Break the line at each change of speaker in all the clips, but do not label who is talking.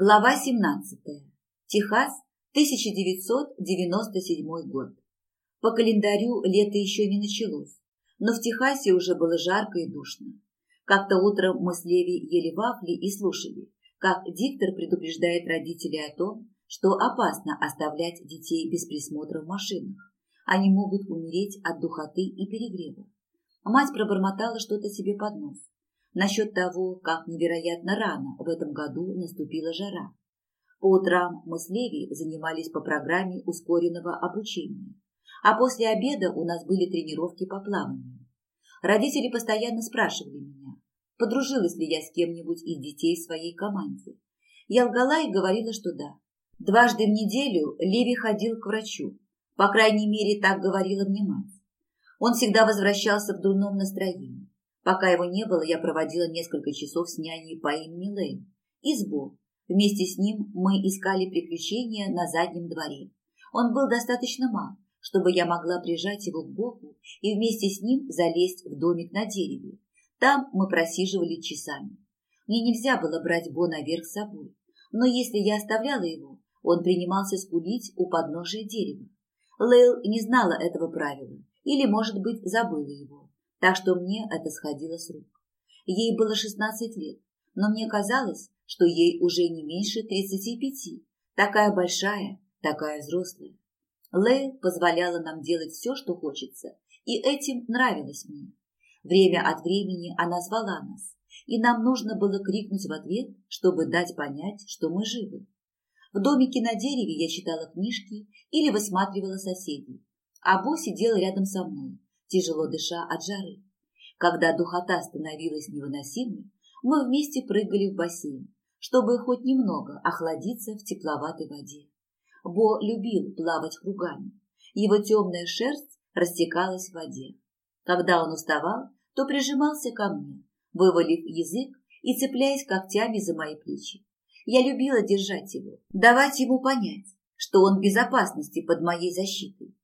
Глава 17. Техас, 1997 год. По календарю лето еще не началось, но в Техасе уже было жарко и душно. Как-то утром мы с Леви ели вафли и слушали, как диктор предупреждает родителей о том, что опасно оставлять детей без присмотра в машинах. Они могут умереть от духоты и перегрева. Мать пробормотала что-то себе под нос, насчет того, как невероятно рано в этом году наступила жара. По утрам мы с Леви занимались по программе ускоренного обучения, а после обеда у нас были тренировки по плаванию. Родители постоянно спрашивали меня, подружилась ли я с кем-нибудь из детей в своей команде. Я лгала и говорила, что да. Дважды в неделю Леви ходил к врачу, по крайней мере, так говорила мне мать. Он всегда возвращался в дурном настроении. Пока его не было, я проводила несколько часов с няней по имени Лейн. Избо. Вместе с ним мы искали приключения на заднем дворе. Он был достаточно мал, чтобы я могла прижать его к боку и вместе с ним залезть в домик на дереве. Там мы просиживали часами. Мне нельзя было брать Бо наверх с собой, но если я оставляла его, он принимался скулить у подножия дерева. Лейл не знала этого правила или, может быть, забыла его так что мне это сходило с рук. Ей было 16 лет, но мне казалось, что ей уже не меньше 35, такая большая, такая взрослая. Лейл позволяла нам делать все, что хочется, и этим нравилось мне. Время от времени она звала нас, и нам нужно было крикнуть в ответ, чтобы дать понять, что мы живы. В домике на дереве я читала книжки или высматривала соседей, а Бо сидела рядом со мной, тяжело дыша от жары. Когда духота становилась невыносимой, мы вместе прыгали в бассейн, чтобы хоть немного охладиться в тепловатой воде. Бо любил плавать кругами. Его темная шерсть растекалась в воде. Когда он уставал, то прижимался ко мне, вывалив язык и цепляясь когтями за мои плечи. Я любила держать его, давать ему понять, что он в безопасности под моей защитой.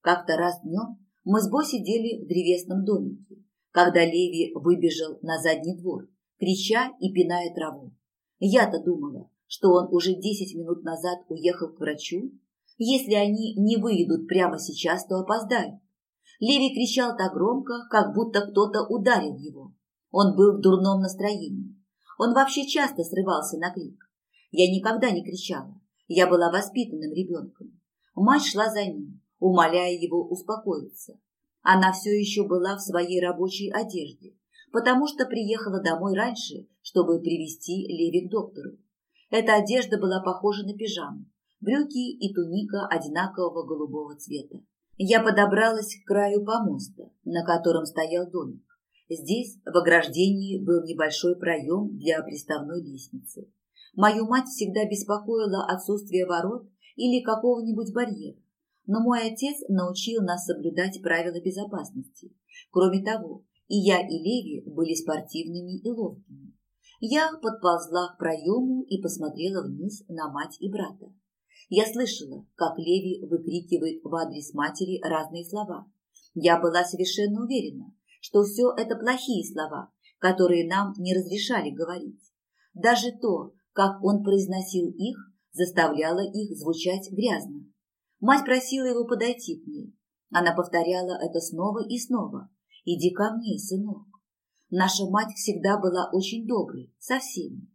Как-то раз днем мы с Бо сидели в древесном домике, когда Леви выбежал на задний двор, крича и пиная траву. Я-то думала, что он уже десять минут назад уехал к врачу. Если они не выйдут прямо сейчас, то опоздают. Леви кричал так громко, как будто кто-то ударил его. Он был в дурном настроении. Он вообще часто срывался на крик. Я никогда не кричала. Я была воспитанным ребенком. Мать шла за ним, умоляя его успокоиться. Она все еще была в своей рабочей одежде, потому что приехала домой раньше, чтобы привести Леви к доктору. Эта одежда была похожа на пижаму, брюки и туника одинакового голубого цвета. Я подобралась к краю помоста, на котором стоял домик. Здесь в ограждении был небольшой проем для приставной лестницы. Мою мать всегда беспокоило отсутствие ворот или какого-нибудь барьера но мой отец научил нас соблюдать правила безопасности. Кроме того, и я, и Леви были спортивными и ловкими. Я подползла к проему и посмотрела вниз на мать и брата. Я слышала, как Леви выкрикивает в адрес матери разные слова. Я была совершенно уверена, что все это плохие слова, которые нам не разрешали говорить. Даже то, как он произносил их, заставляло их звучать грязно. Мать просила его подойти к ней. Она повторяла это снова и снова. «Иди ко мне, сынок». Наша мать всегда была очень доброй, со всеми.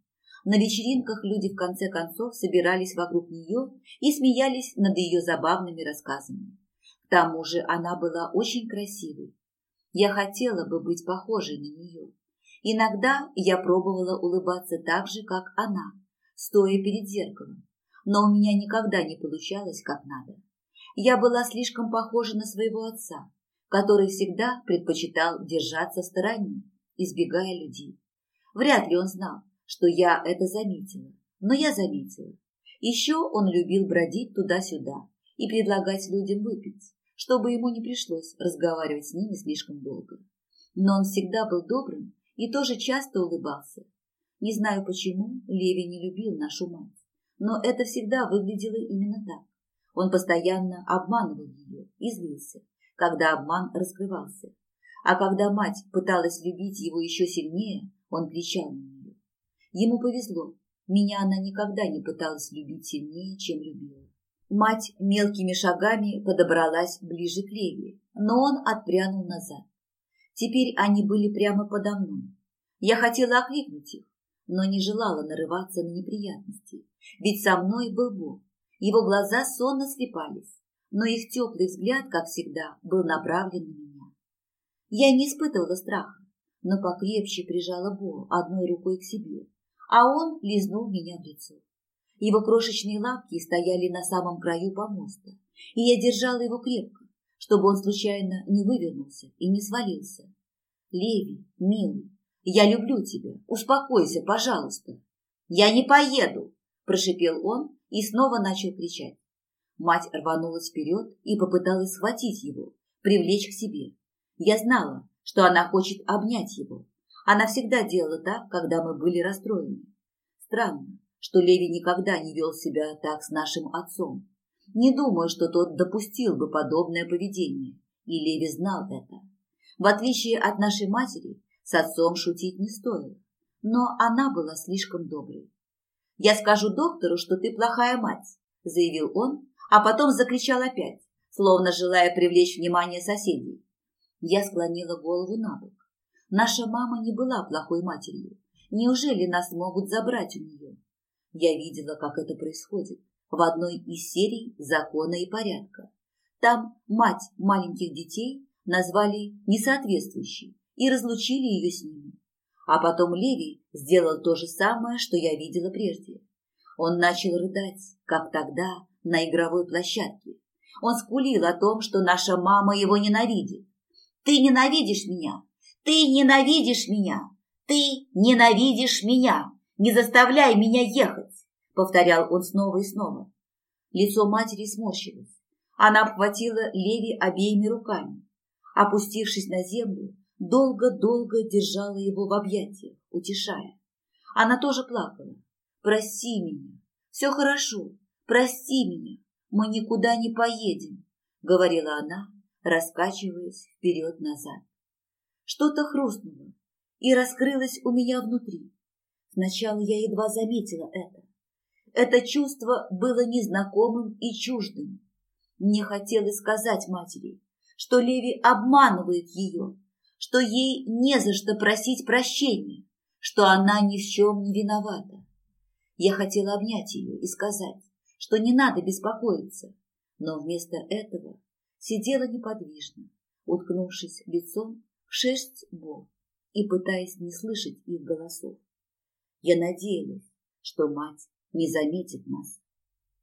На вечеринках люди в конце концов собирались вокруг нее и смеялись над ее забавными рассказами. К тому же она была очень красивой. Я хотела бы быть похожей на нее. Иногда я пробовала улыбаться так же, как она, стоя перед зеркалом но у меня никогда не получалось как надо. Я была слишком похожа на своего отца, который всегда предпочитал держаться в стороне, избегая людей. Вряд ли он знал, что я это заметила, но я заметила. Еще он любил бродить туда-сюда и предлагать людям выпить, чтобы ему не пришлось разговаривать с ними слишком долго. Но он всегда был добрым и тоже часто улыбался. Не знаю почему, Леви не любил нашу мать но это всегда выглядело именно так. Он постоянно обманывал ее и злился, когда обман раскрывался. А когда мать пыталась любить его еще сильнее, он кричал на нее. Ему повезло. Меня она никогда не пыталась любить сильнее, чем любила. Мать мелкими шагами подобралась ближе к Леве, но он отпрянул назад. Теперь они были прямо подо мной. Я хотела окликнуть их, но не желала нарываться на неприятности, ведь со мной был Бог. Его глаза сонно слепались, но их теплый взгляд, как всегда, был направлен на меня. Я не испытывала страха, но покрепче прижала Бо одной рукой к себе, а он лизнул меня в лицо. Его крошечные лапки стояли на самом краю помоста, и я держала его крепко, чтобы он случайно не вывернулся и не свалился. «Леви, милый, я люблю тебя, успокойся, пожалуйста». «Я не поеду!» – прошипел он и снова начал кричать. Мать рванулась вперед и попыталась схватить его, привлечь к себе. Я знала, что она хочет обнять его. Она всегда делала так, когда мы были расстроены. Странно, что Леви никогда не вел себя так с нашим отцом. Не думаю, что тот допустил бы подобное поведение, и Леви знал это. В отличие от нашей матери, с отцом шутить не стоило, но она была слишком доброй. «Я скажу доктору, что ты плохая мать», – заявил он, а потом закричал опять, словно желая привлечь внимание соседей. Я склонила голову на бок. Наша мама не была плохой матерью. Неужели нас могут забрать у нее? Я видела, как это происходит в одной из серий «Закона и порядка». Там мать маленьких детей назвали несоответствующей и разлучили ее с ними. А потом Леви сделал то же самое, что я видела прежде. Он начал рыдать, как тогда на игровой площадке. Он скулил о том, что наша мама его ненавидит, ты ненавидишь меня! Ты ненавидишь меня! Ты ненавидишь меня! Не заставляй меня ехать!» Повторял он снова и снова. Лицо матери сморщилось. Она обхватила Леви обеими руками. Опустившись на землю, долго-долго держала его в объятиях, утешая. Она тоже плакала. «Прости меня, все хорошо, прости меня, мы никуда не поедем», — говорила она, раскачиваясь вперед-назад. Что-то хрустнуло и раскрылось у меня внутри. Сначала я едва заметила это. Это чувство было незнакомым и чуждым. Мне хотелось сказать матери, что Леви обманывает ее, что ей не за что просить прощения, что она ни в чем не виновата. Я хотела обнять ее и сказать, что не надо беспокоиться, но вместо этого сидела неподвижно, уткнувшись лицом в шерсть Бо и пытаясь не слышать их голосов. Я надеялась, что мать не заметит нас.